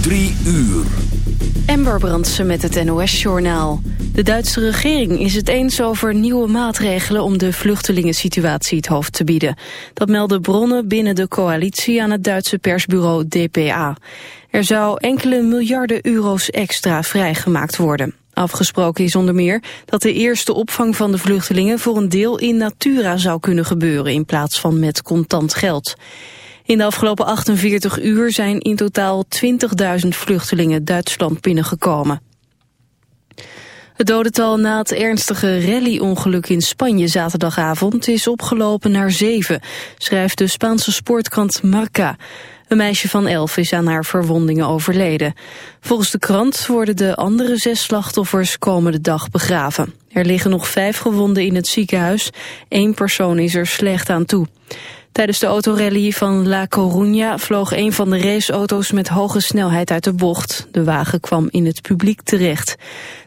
Drie uur. Ember Brandsen met het NOS-journaal. De Duitse regering is het eens over nieuwe maatregelen... om de vluchtelingensituatie het hoofd te bieden. Dat melden bronnen binnen de coalitie aan het Duitse persbureau DPA. Er zou enkele miljarden euro's extra vrijgemaakt worden. Afgesproken is onder meer dat de eerste opvang van de vluchtelingen... voor een deel in natura zou kunnen gebeuren... in plaats van met contant geld. In de afgelopen 48 uur zijn in totaal 20.000 vluchtelingen Duitsland binnengekomen. Het dodental na het ernstige rallyongeluk in Spanje zaterdagavond is opgelopen naar zeven, schrijft de Spaanse sportkrant Marca. Een meisje van elf is aan haar verwondingen overleden. Volgens de krant worden de andere zes slachtoffers komende dag begraven. Er liggen nog vijf gewonden in het ziekenhuis. Eén persoon is er slecht aan toe. Tijdens de autorally van La Coruña vloog een van de raceauto's met hoge snelheid uit de bocht. De wagen kwam in het publiek terecht.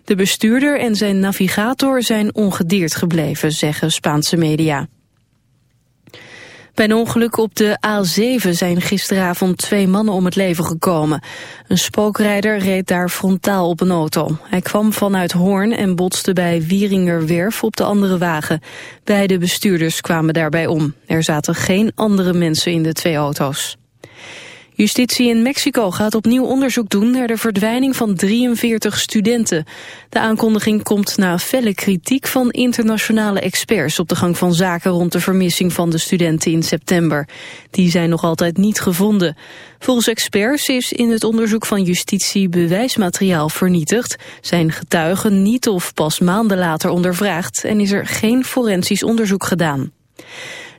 De bestuurder en zijn navigator zijn ongedeerd gebleven, zeggen Spaanse media. Bij een ongeluk op de A7 zijn gisteravond twee mannen om het leven gekomen. Een spookrijder reed daar frontaal op een auto. Hij kwam vanuit Hoorn en botste bij Wieringerwerf op de andere wagen. Beide bestuurders kwamen daarbij om. Er zaten geen andere mensen in de twee auto's. Justitie in Mexico gaat opnieuw onderzoek doen naar de verdwijning van 43 studenten. De aankondiging komt na felle kritiek van internationale experts op de gang van zaken rond de vermissing van de studenten in september. Die zijn nog altijd niet gevonden. Volgens experts is in het onderzoek van justitie bewijsmateriaal vernietigd, zijn getuigen niet of pas maanden later ondervraagd en is er geen forensisch onderzoek gedaan.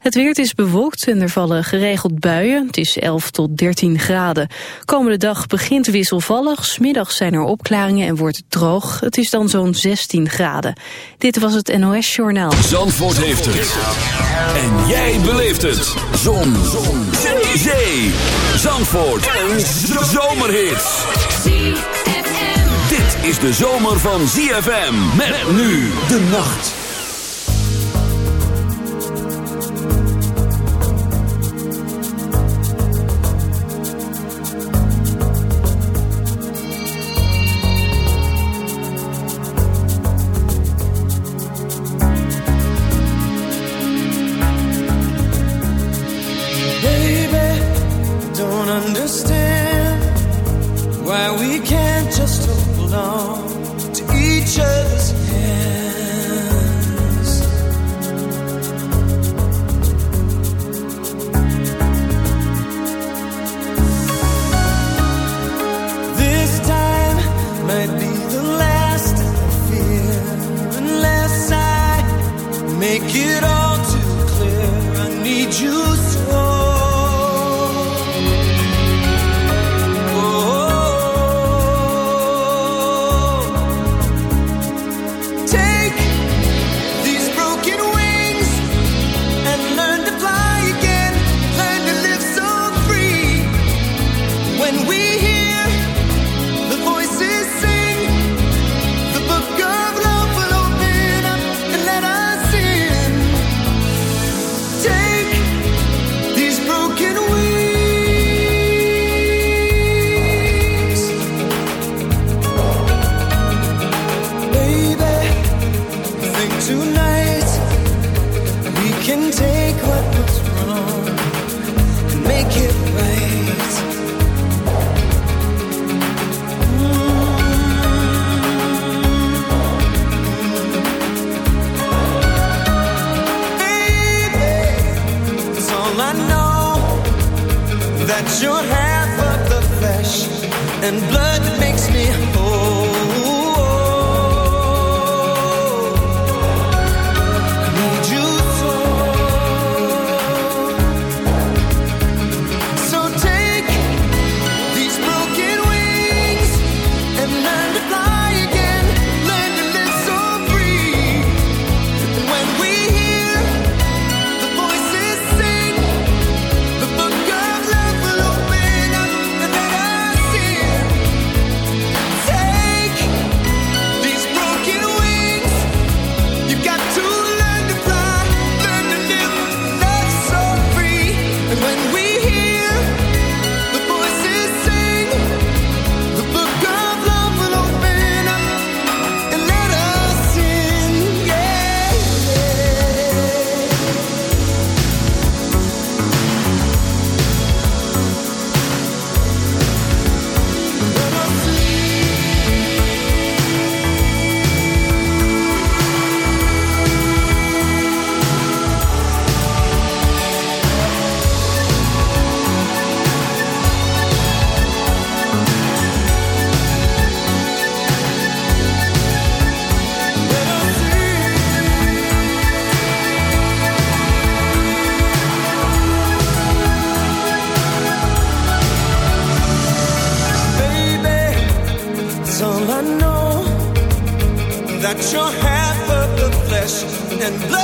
Het weer is bewolkt en er vallen geregeld buien. Het is 11 tot 13 graden. Komende dag begint wisselvallig. Smiddags zijn er opklaringen en wordt het droog. Het is dan zo'n 16 graden. Dit was het NOS Journaal. Zandvoort heeft het. En jij beleeft het. Zon. Zon. Zee. Zandvoort. Een zomerhit. Dit is de zomer van ZFM. Met nu de nacht. and blood.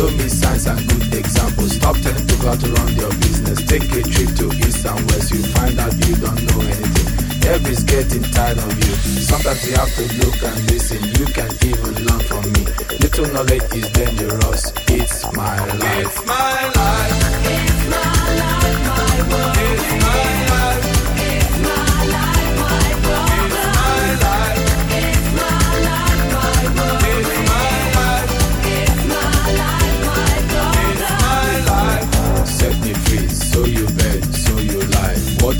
Show me signs and good examples. Stop telling people how to run your business. Take a trip to east and west. You find out you don't know anything. Every's getting tired of you. Sometimes you have to look and listen. You can even learn from me. Little knowledge is dangerous. It's my life. It's my life.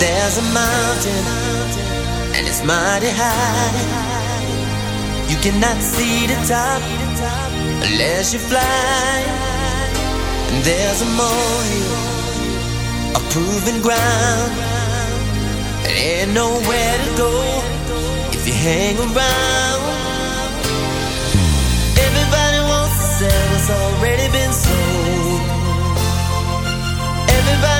There's a mountain, and it's mighty high. You cannot see the top unless you fly. And there's a molehill, a proven ground. There ain't nowhere to go if you hang around. Everybody wants to sell what's already been sold. Everybody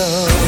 ain't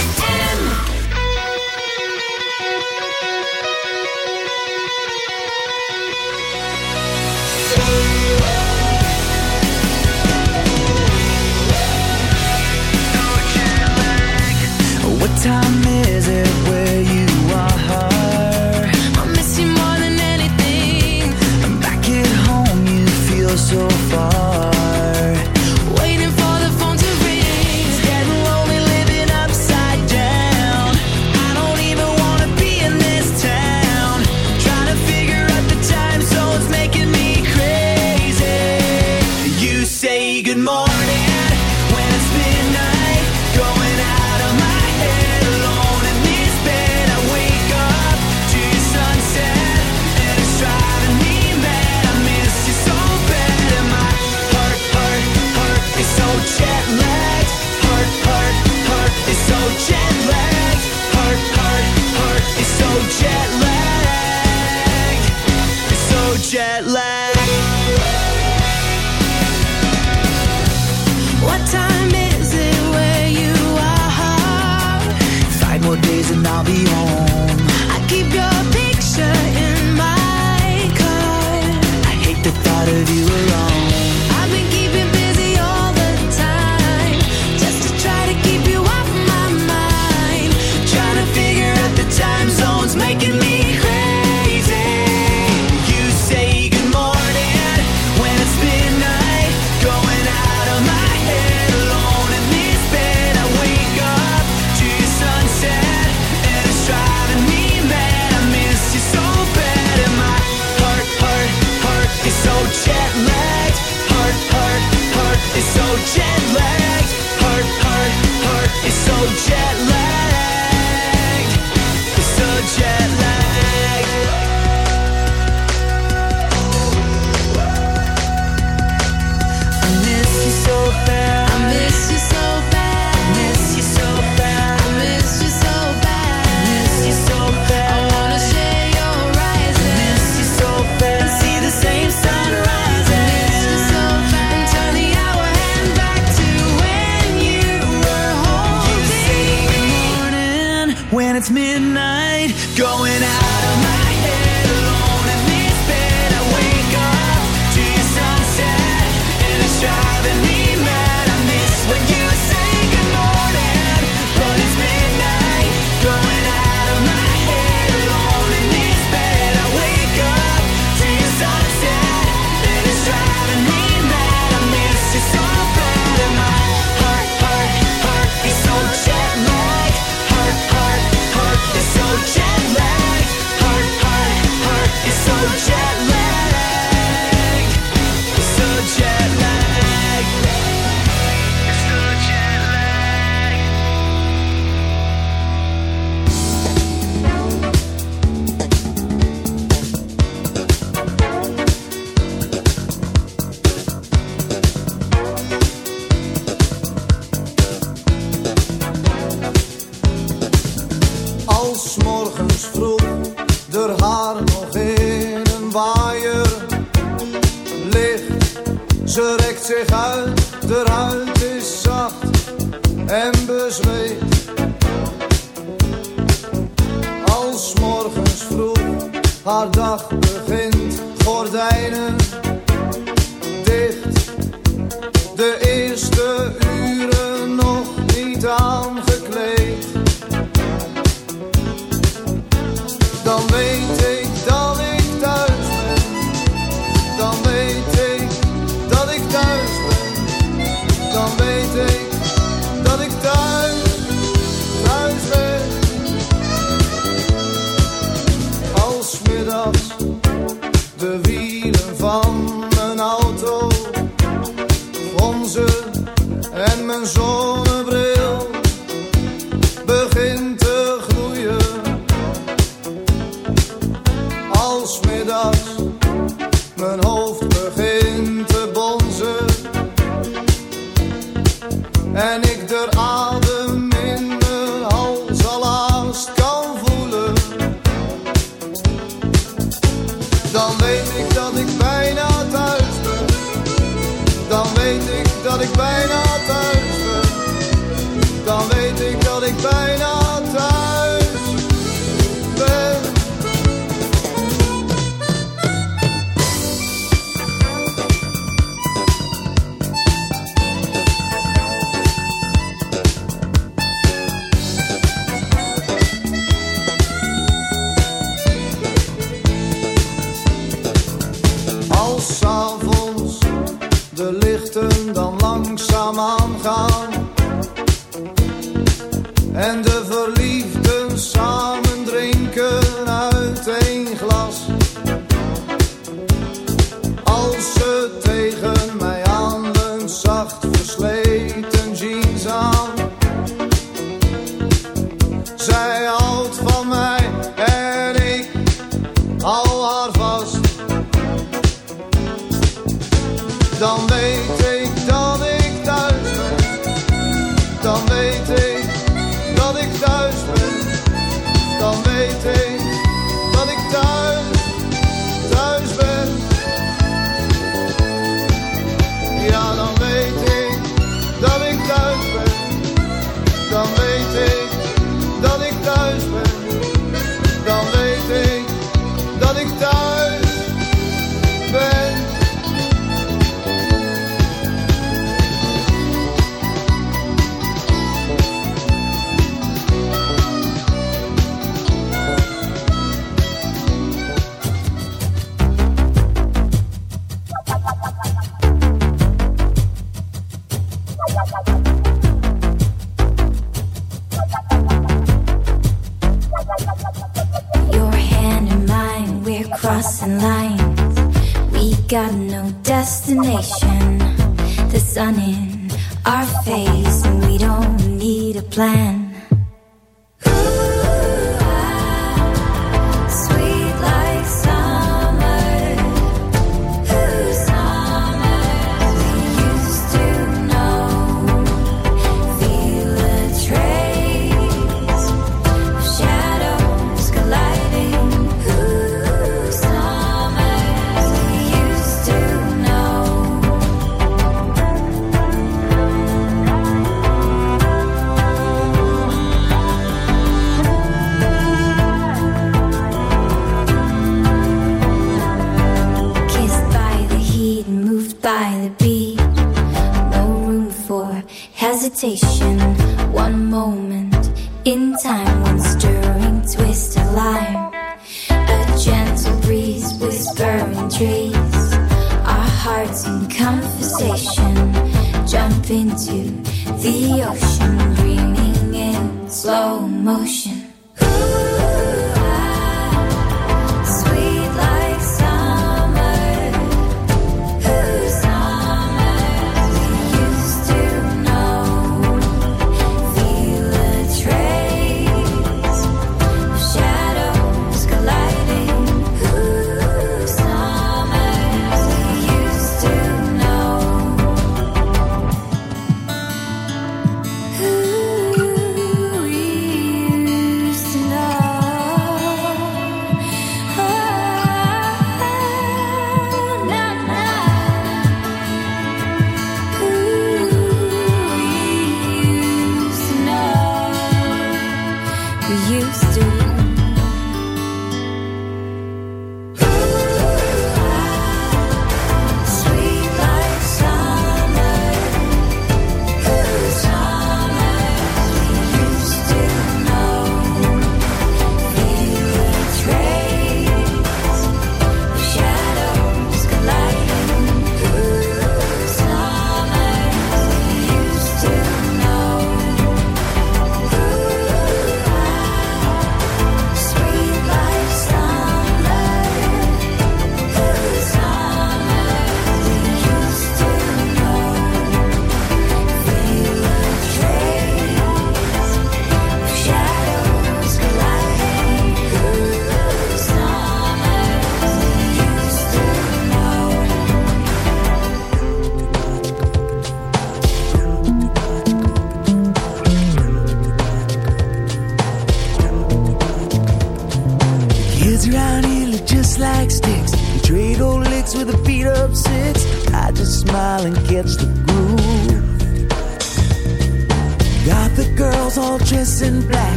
if you were